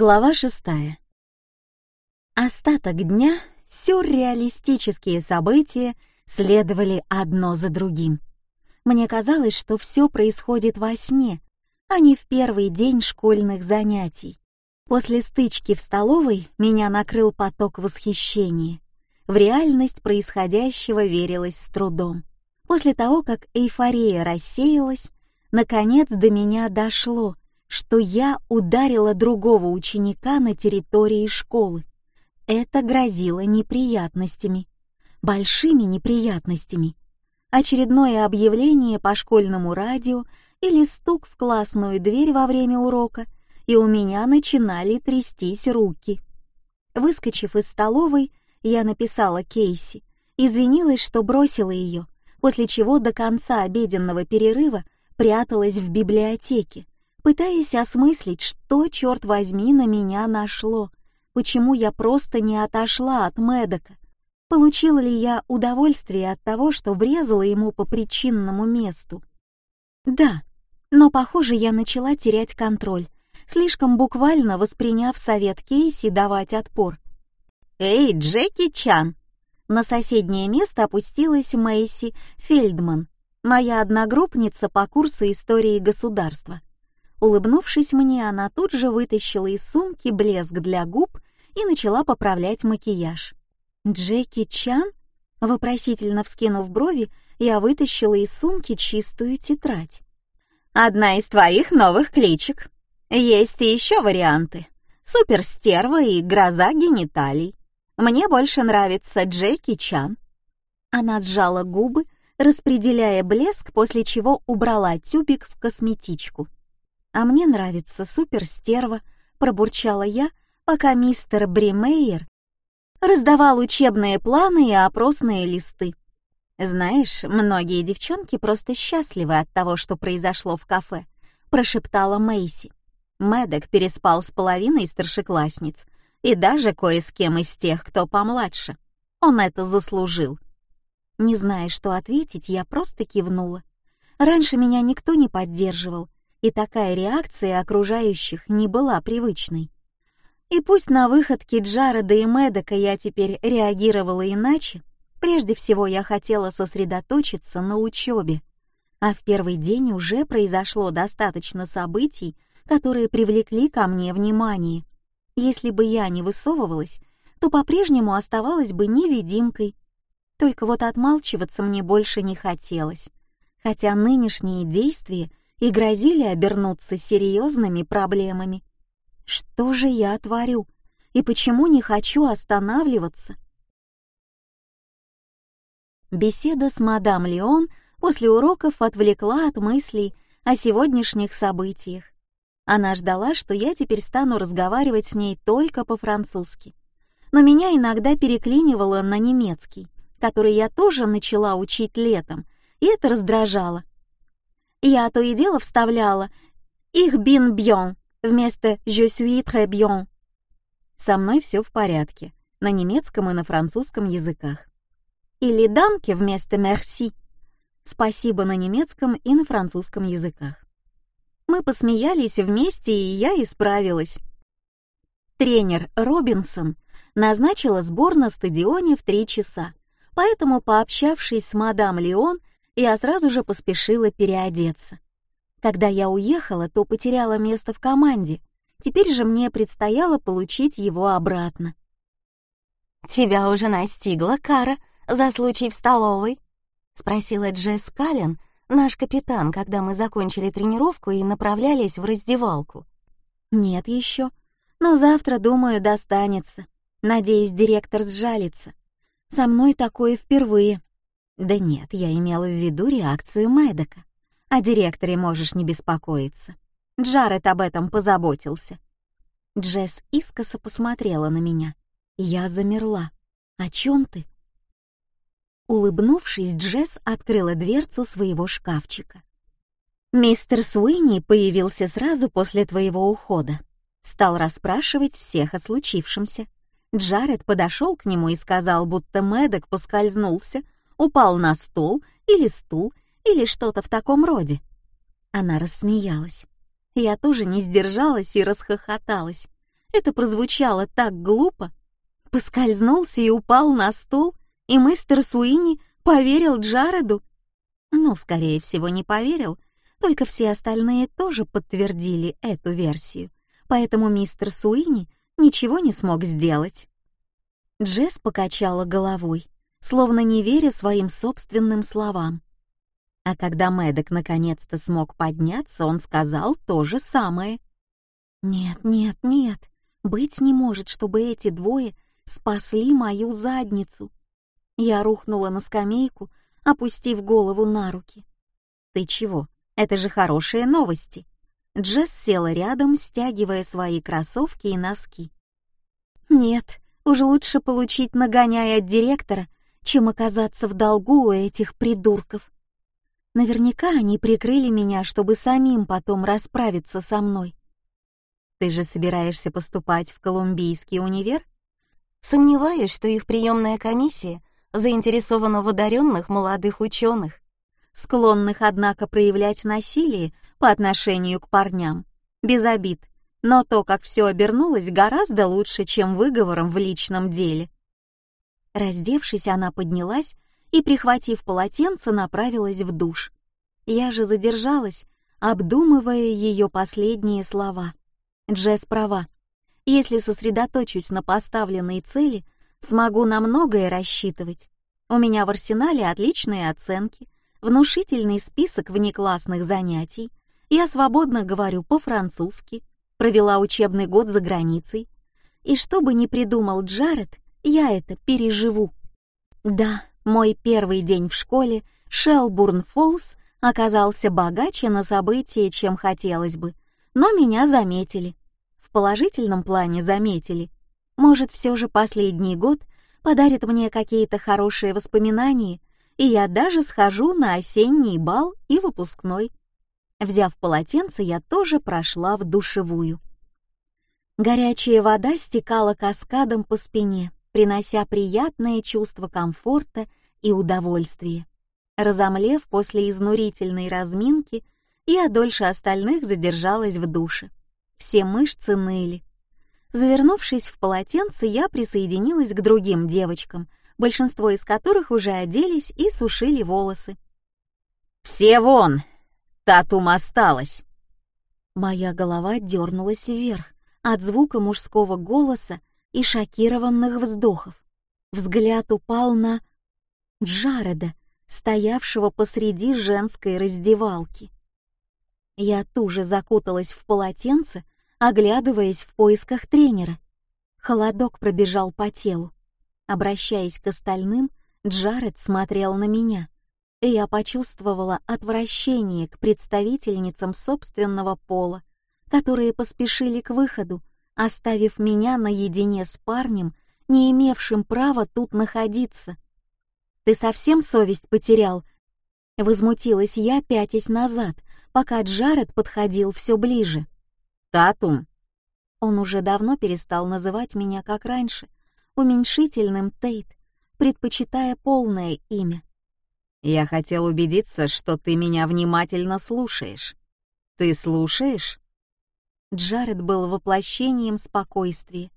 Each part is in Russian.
Глава шестая. Остаток дня сюрреалистические события следовали одно за другим. Мне казалось, что все происходит во сне, а не в первый день школьных занятий. После стычки в столовой меня накрыл поток восхищения. В реальность происходящего верилось с трудом. После того, как эйфория рассеялась, наконец до меня дошло, что я ударила другого ученика на территории школы. Это грозило неприятностями, большими неприятностями. Очередное объявление по школьному радио или стук в классную дверь во время урока, и у меня начинали трястись руки. Выскочив из столовой, я написала Кейси, извинилась, что бросила ее, после чего до конца обеденного перерыва пряталась в библиотеке, пытаясь осмыслить, что, черт возьми, на меня нашло, почему я просто не отошла от Медока, получила ли я удовольствие от того, что врезала ему по причинному месту. Да, но, похоже, я начала терять контроль, слишком буквально восприняв совет Кейси давать отпор. «Эй, Джеки Чан!» На соседнее место опустилась Мэйси Фельдман, моя одногруппница по курсу истории государства. Улыбнувшись мне, она тут же вытащила из сумки блеск для губ и начала поправлять макияж. «Джеки Чан?» Вопросительно вскинув брови, я вытащила из сумки чистую тетрадь. «Одна из твоих новых кличек. Есть и еще варианты. Суперстерва и гроза гениталий. Мне больше нравится Джеки Чан». Она сжала губы, распределяя блеск, после чего убрала тюбик в косметичку. «А мне нравится суперстерва», — пробурчала я, пока мистер Бримейер раздавал учебные планы и опросные листы. «Знаешь, многие девчонки просто счастливы от того, что произошло в кафе», — прошептала Мэйси. Мэддок переспал с половиной старшеклассниц и даже кое с кем из тех, кто помладше. Он это заслужил. Не зная, что ответить, я просто кивнула. Раньше меня никто не поддерживал, и такая реакция окружающих не была привычной. И пусть на выходки Джареда и Мэддока я теперь реагировала иначе, прежде всего я хотела сосредоточиться на учебе, а в первый день уже произошло достаточно событий, которые привлекли ко мне внимание. Если бы я не высовывалась, то по-прежнему оставалась бы невидимкой. Только вот отмалчиваться мне больше не хотелось, хотя нынешние действия и грозили обернуться серьезными проблемами. Что же я творю? И почему не хочу останавливаться? Беседа с мадам Леон после уроков отвлекла от мыслей о сегодняшних событиях. Она ждала, что я теперь стану разговаривать с ней только по-французски. Но меня иногда переклинивало на немецкий, который я тоже начала учить летом, и это раздражало. Я то и дело вставляла «Ich bin bien» вместо «Je suis très bien». Со мной все в порядке, на немецком и на французском языках. Или «Danke» вместо «Merci». Спасибо на немецком и на французском языках. Мы посмеялись вместе, и я исправилась. Тренер Робинсон назначила сбор на стадионе в три часа, поэтому, пообщавшись с мадам Леон, я сразу же поспешила переодеться. Когда я уехала, то потеряла место в команде. Теперь же мне предстояло получить его обратно. «Тебя уже настигла кара за случай в столовой?» — спросила Джесс Каллен, наш капитан, когда мы закончили тренировку и направлялись в раздевалку. «Нет еще, но завтра, думаю, достанется. Надеюсь, директор сжалится. Со мной такое впервые. Да нет, я имела в виду реакцию Мэддока. О директоре можешь не беспокоиться. Джаред об этом позаботился. Джесс искоса посмотрела на меня. Я замерла. «О чем ты?» Улыбнувшись, Джесс открыла дверцу своего шкафчика. «Мистер Суини появился сразу после твоего ухода. Стал расспрашивать всех о случившемся. Джаред подошел к нему и сказал, будто Мэддок поскользнулся, упал на стол или стул или что-то в таком роде. Она рассмеялась. Я тоже не сдержалась и расхохоталась. Это прозвучало так глупо. Поскользнулся и упал на стол, и мистер Суини поверил Джареду. Ну, скорее всего, не поверил, только все остальные тоже подтвердили эту версию, поэтому мистер Суини ничего не смог сделать. Джесс покачала головой, словно не веря своим собственным словам. А когда Мэддок наконец-то смог подняться, он сказал то же самое. «Нет, нет, нет, быть не может, чтобы эти двое спасли мою задницу». Я рухнула на скамейку, опустив голову на руки. «Ты чего? Это же хорошие новости!» Джесс села рядом, стягивая свои кроссовки и носки. «Нет, уж лучше получить нагоняя от директора, чем оказаться в долгу у этих придурков. Наверняка они прикрыли меня, чтобы самим потом расправиться со мной. Ты же собираешься поступать в Колумбийский универ? Сомневаюсь, что их приемная комиссия заинтересована в одаренных молодых ученых, склонных, однако, проявлять насилие по отношению к парням. Без обид, но то, как все обернулось, гораздо лучше, чем выговором в личном деле. Раздевшись, она поднялась и, прихватив полотенце, направилась в душ. Я же задержалась, обдумывая ее последние слова. Джесс права. Если сосредоточусь на поставленной цели, смогу на многое рассчитывать. У меня в арсенале отличные оценки, внушительный список внеклассных занятий, я свободно говорю по-французски, провела учебный год за границей. И что бы ни придумал Джаред, я это переживу. Да, мой первый день в школе Шелбурн Фоллс оказался богаче на события, чем хотелось бы, но меня заметили. В положительном плане заметили. Может, все же последний год подарит мне какие-то хорошие воспоминания, и я даже схожу на осенний бал и выпускной. Взяв полотенце, я тоже прошла в душевую. Горячая вода стекала каскадом по спине, принося приятное чувство комфорта и удовольствие. Разомлев после изнурительной разминки, я дольше остальных задержалась в душе. Все мышцы ныли. Завернувшись в полотенце, я присоединилась к другим девочкам, большинство из которых уже оделись и сушили волосы. «Все вон! Татум осталась!» Моя голова дернулась вверх от звука мужского голоса и шокированных вздохов. Взгляд упал на Джареда, стоявшего посреди женской раздевалки. Я туже закуталась в полотенце, оглядываясь в поисках тренера. Холодок пробежал по телу. Обращаясь к остальным, Джаред смотрел на меня, и я почувствовала отвращение к представительницам собственного пола, которые поспешили к выходу, оставив меня наедине с парнем, не имевшим права тут находиться. Ты совсем совесть потерял? Возмутилась я, пятясь назад, пока Джаред подходил все ближе. Татум. Он уже давно перестал называть меня как раньше, уменьшительным Тейт, предпочитая полное имя. Я хотел убедиться, что ты меня внимательно слушаешь. Ты слушаешь? Джаред был воплощением спокойствия.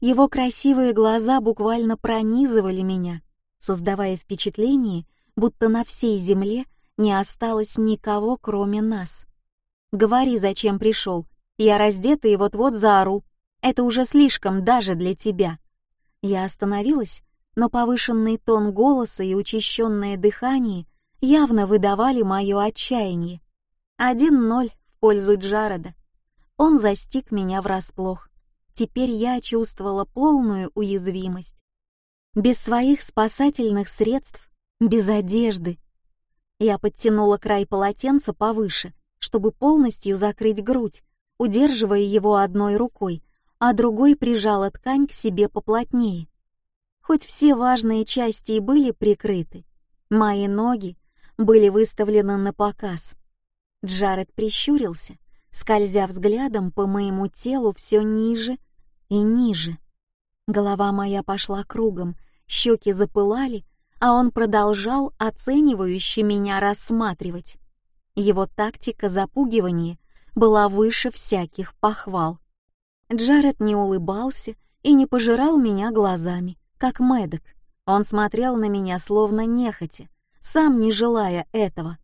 Его красивые глаза буквально пронизывали меня, создавая впечатление, будто на всей земле не осталось никого, кроме нас. «Говори, зачем пришел. Я раздета и вот-вот заору. Это уже слишком даже для тебя». Я остановилась, но повышенный тон голоса и учащенное дыхание явно выдавали мое отчаяние. Один ноль в пользу Джареда. Он застиг меня врасплох. Теперь я чувствовала полную уязвимость. Без своих спасательных средств, без одежды. Я подтянула край полотенца повыше, чтобы полностью закрыть грудь, удерживая его одной рукой, а другой прижала ткань к себе поплотнее. Хоть все важные части и были прикрыты, мои ноги были выставлены на показ. Джаред прищурился, скользя взглядом по моему телу все ниже и ниже. Голова моя пошла кругом, щеки запылали, а он продолжал оценивающе меня рассматривать. Его тактика запугивания была выше всяких похвал. Джаред не улыбался и не пожирал меня глазами, как Мэддок. Он смотрел на меня словно нехотя, сам не желая этого.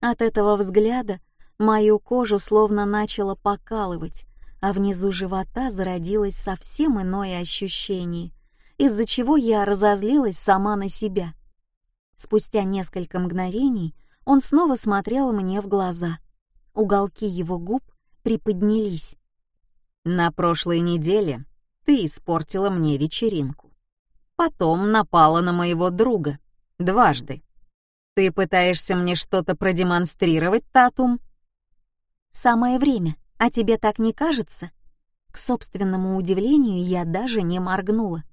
От этого взгляда мою кожу словно начало покалывать, а внизу живота зародилось совсем иное ощущение, из-за чего я разозлилась сама на себя. Спустя несколько мгновений он снова смотрел мне в глаза. Уголки его губ приподнялись. «На прошлой неделе ты испортила мне вечеринку. Потом напала на моего друга. Дважды. Ты пытаешься мне что-то продемонстрировать, Татум?» «Самое время. А тебе так не кажется?» К собственному удивлению я даже не моргнула.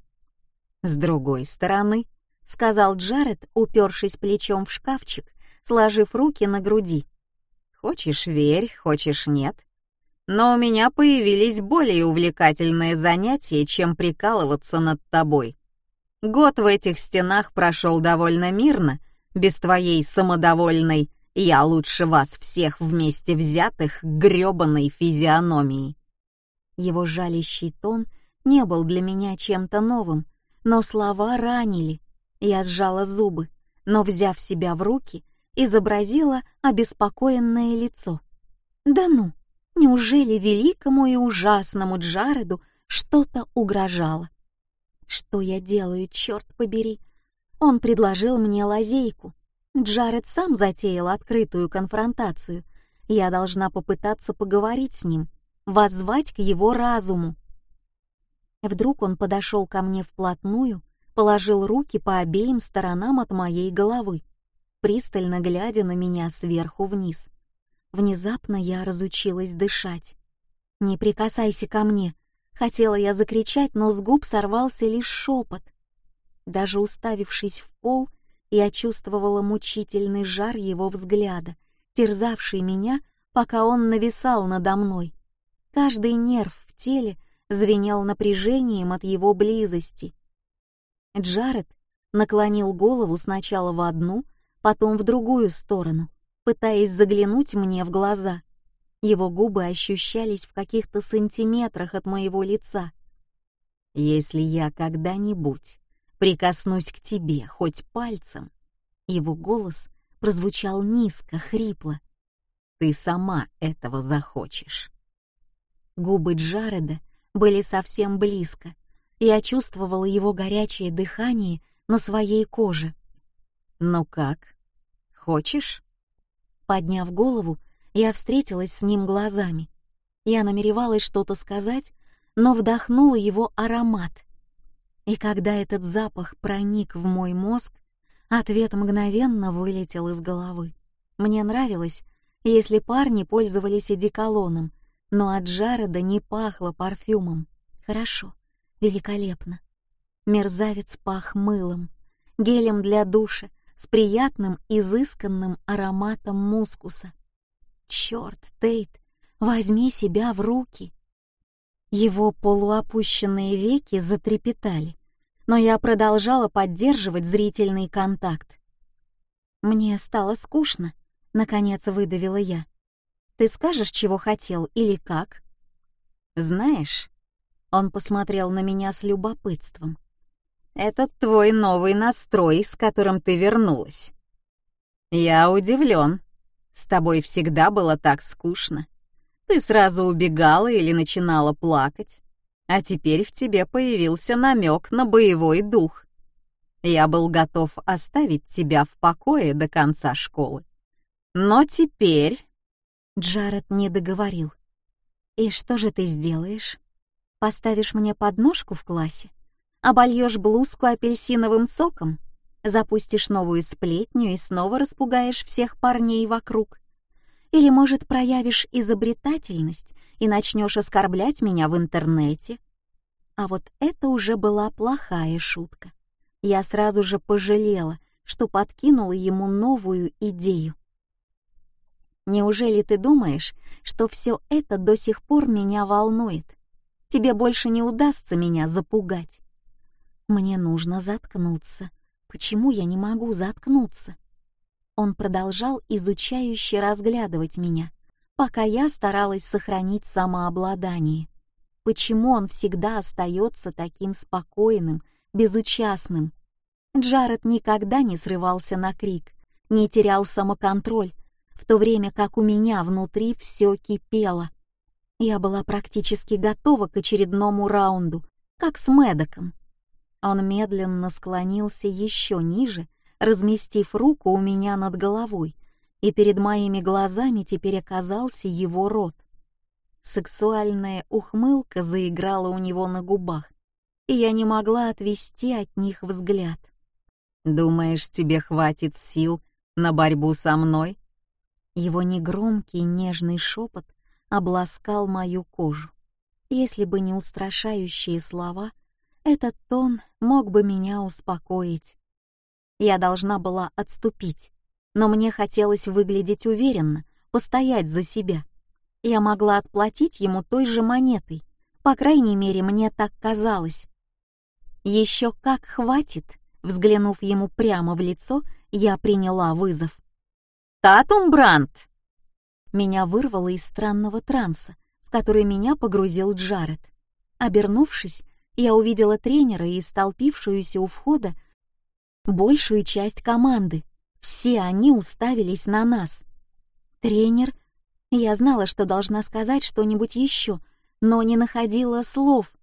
«С другой стороны», — сказал Джаред, упершись плечом в шкафчик, сложив руки на груди. «Хочешь — верь, хочешь — нет. Но у меня появились более увлекательные занятия, чем прикалываться над тобой. Год в этих стенах прошел довольно мирно, без твоей самодовольной я лучше вас всех вместе взятых грёбаной физиономией. Его жалящий тон не был для меня чем-то новым, но слова ранили. Я сжала зубы, но, взяв себя в руки, изобразила обеспокоенное лицо. Да ну, неужели великому и ужасному Джареду что-то угрожало? Что я делаю, черт побери? Он предложил мне лазейку, Джаред сам затеял открытую конфронтацию. Я должна попытаться поговорить с ним, воззвать к его разуму. Вдруг он подошел ко мне вплотную, положил руки по обеим сторонам от моей головы, пристально глядя на меня сверху вниз. Внезапно я разучилась дышать. «Не прикасайся ко мне!» Хотела я закричать, но с губ сорвался лишь шепот. Даже уставившись в пол, я чувствовала мучительный жар его взгляда, терзавший меня, пока он нависал надо мной. Каждый нерв в теле звенел напряжением от его близости. Джаред наклонил голову сначала в одну, потом в другую сторону, пытаясь заглянуть мне в глаза. Его губы ощущались в каких-то сантиметрах от моего лица. «Если я когда-нибудь прикоснусь к тебе хоть пальцем. Его голос прозвучал низко, хрипло. Ты сама этого захочешь. Губы Джареда были совсем близко. Я чувствовала его горячее дыхание на своей коже. «Ну как? Хочешь?» Подняв голову, я встретилась с ним глазами. Я намеревалась что-то сказать, но вдохнула его аромат, и когда этот запах проник в мой мозг, ответ мгновенно вылетел из головы. Мне нравилось, если парни пользовались одеколоном, но от Джареда не пахло парфюмом. Хорошо, великолепно. Мерзавец пах мылом, гелем для душа, с приятным изысканным ароматом мускуса. Черт, Тейт, возьми себя в руки. Его полуопущенные веки затрепетали, но я продолжала поддерживать зрительный контакт. «Мне стало скучно», — наконец выдавила я. «Ты скажешь, чего хотел или как?» «Знаешь...» — он посмотрел на меня с любопытством. «Это твой новый настрой, с которым ты вернулась. Я удивлен. С тобой всегда было так скучно. Ты сразу убегала или начинала плакать, а теперь в тебе появился намек на боевой дух. Я был готов оставить тебя в покое до конца школы. Но теперь...» Джаред не договорил. «И что же ты сделаешь? Поставишь мне подножку в классе? Обольешь блузку апельсиновым соком? Запустишь новую сплетню и снова распугаешь всех парней вокруг? Или, может, проявишь изобретательность и начнешь оскорблять меня в интернете? А вот это уже была плохая шутка. Я сразу же пожалела, что подкинула ему новую идею. Неужели ты думаешь, что все это до сих пор меня волнует? Тебе больше не удастся меня запугать. Мне нужно заткнуться. Почему я не могу заткнуться? Он продолжал изучающе разглядывать меня, пока я старалась сохранить самообладание. почему он всегда остается таким спокойным, безучастным. Джаред никогда не срывался на крик, не терял самоконтроль, в то время как у меня внутри все кипело. Я была практически готова к очередному раунду, как с Мэдоком. Он медленно склонился еще ниже, разместив руку у меня над головой, и перед моими глазами теперь оказался его рот. Сексуальная ухмылка заиграла у него на губах, и я не могла отвести от них взгляд. «Думаешь, тебе хватит сил на борьбу со мной?» Его негромкий нежный шепот обласкал мою кожу. Если бы не устрашающие слова, этот тон мог бы меня успокоить. Я должна была отступить, но мне хотелось выглядеть уверенно, постоять за себя. Я могла отплатить ему той же монетой, по крайней мере, мне так казалось. Еще как хватит, взглянув ему прямо в лицо, я приняла вызов. «Татум Брант!» Меня вырвало из странного транса, в который меня погрузил Джаред. Обернувшись, я увидела тренера и столпившуюся у входа большую часть команды. Все они уставились на нас. Тренер... Я знала, что должна сказать что-нибудь еще, но не находила слов.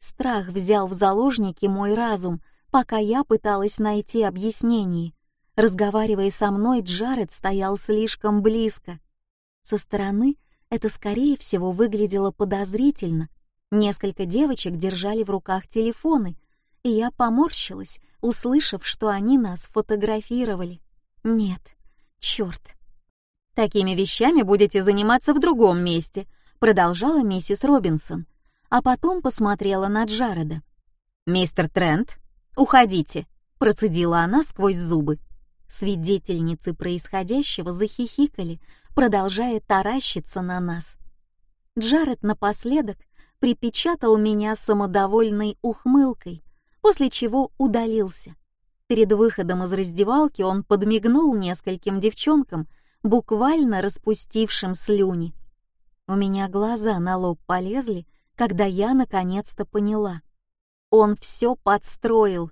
Страх взял в заложники мой разум, пока я пыталась найти объяснение. Разговаривая со мной, Джаред стоял слишком близко. Со стороны это, скорее всего, выглядело подозрительно. Несколько девочек держали в руках телефоны, и я поморщилась, услышав, что они нас фотографировали. Нет, черт. Такими вещами будете заниматься в другом месте, продолжала миссис Робинсон, а потом посмотрела на Джареда. Мистер Трент, уходите, процедила она сквозь зубы. Свидетельницы происходящего захихикали, продолжая таращиться на нас. Джаред напоследок припечатал меня самодовольной ухмылкой, после чего удалился. Перед выходом из раздевалки он подмигнул нескольким девчонкам, буквально распустившим слюни. У меня глаза на лоб полезли, когда я наконец-то поняла. Он все подстроил.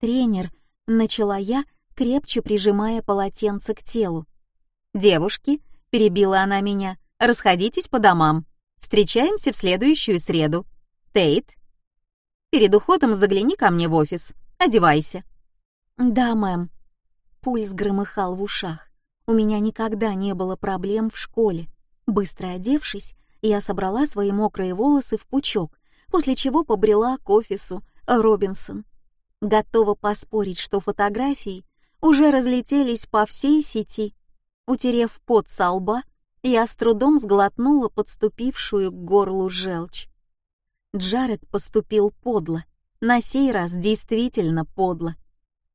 Тренер, начала я, крепче прижимая полотенце к телу. «Девушки», — перебила она меня, — «расходитесь по домам. Встречаемся в следующую среду. Тейт, перед уходом загляни ко мне в офис. Одевайся». «Да, мэм». Пульс громыхал в ушах. У меня никогда не было проблем в школе. Быстро одевшись, я собрала свои мокрые волосы в пучок, после чего побрела к офису Робинсон. Готова поспорить, что фотографии уже разлетелись по всей сети. Утерев пот со лба, я с трудом сглотнула подступившую к горлу желчь. Джаред поступил подло, на сей раз действительно подло.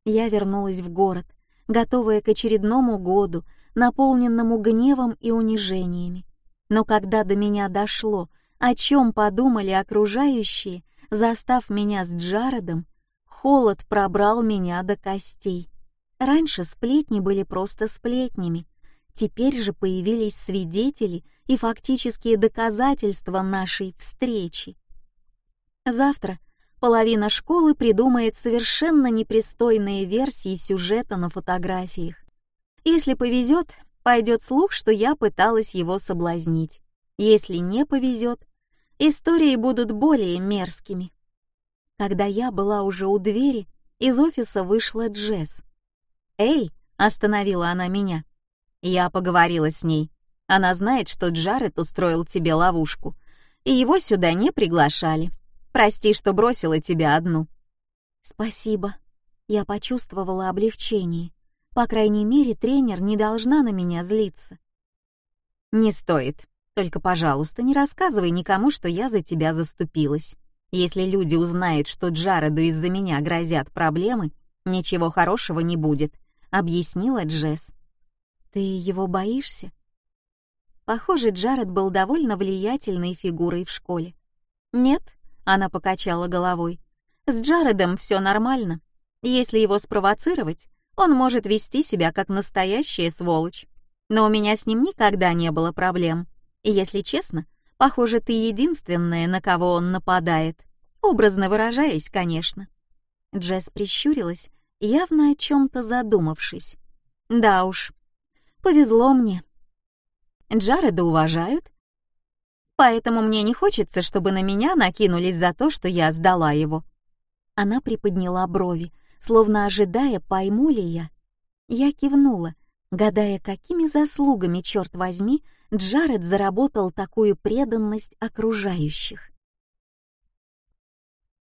Я вернулась в город, готовая к очередному году, наполненному гневом и унижениями. Но когда до меня дошло, о чем подумали окружающие, застав меня с Джаредом, холод пробрал меня до костей. Раньше сплетни были просто сплетнями, теперь же появились свидетели и фактические доказательства нашей встречи. Завтра половина школы придумает совершенно непристойные версии сюжета на фотографиях. Если повезет, пойдет слух, что я пыталась его соблазнить. Если не повезет, истории будут более мерзкими. Когда я была уже у двери, из офиса вышла Джесс. «Эй!» — остановила она меня. Я поговорила с ней. Она знает, что Джаред устроил тебе ловушку, и его сюда не приглашали. Прости, что бросила тебя одну». «Спасибо». Я почувствовала облегчение. По крайней мере, тренер не должна на меня злиться. «Не стоит. Только, пожалуйста, не рассказывай никому, что я за тебя заступилась. Если люди узнают, что Джареду из-за меня грозят проблемы, ничего хорошего не будет», — объяснила Джесс. «Ты его боишься?» Похоже, Джаред был довольно влиятельной фигурой в школе. «Нет», она покачала головой. С Джаредом все нормально. Если его спровоцировать, он может вести себя как настоящая сволочь. Но у меня с ним никогда не было проблем. И если честно, Похоже, ты единственная, на кого он нападает. Образно выражаясь, конечно. Джесс прищурилась, явно о чем-то задумавшись. Да уж, повезло мне. Джареда уважают, поэтому мне не хочется, чтобы на меня накинулись за то, что я сдала его. Она приподняла брови, словно ожидая, пойму ли я. Я кивнула, гадая, какими заслугами, черт возьми, Джаред заработал такую преданность окружающих.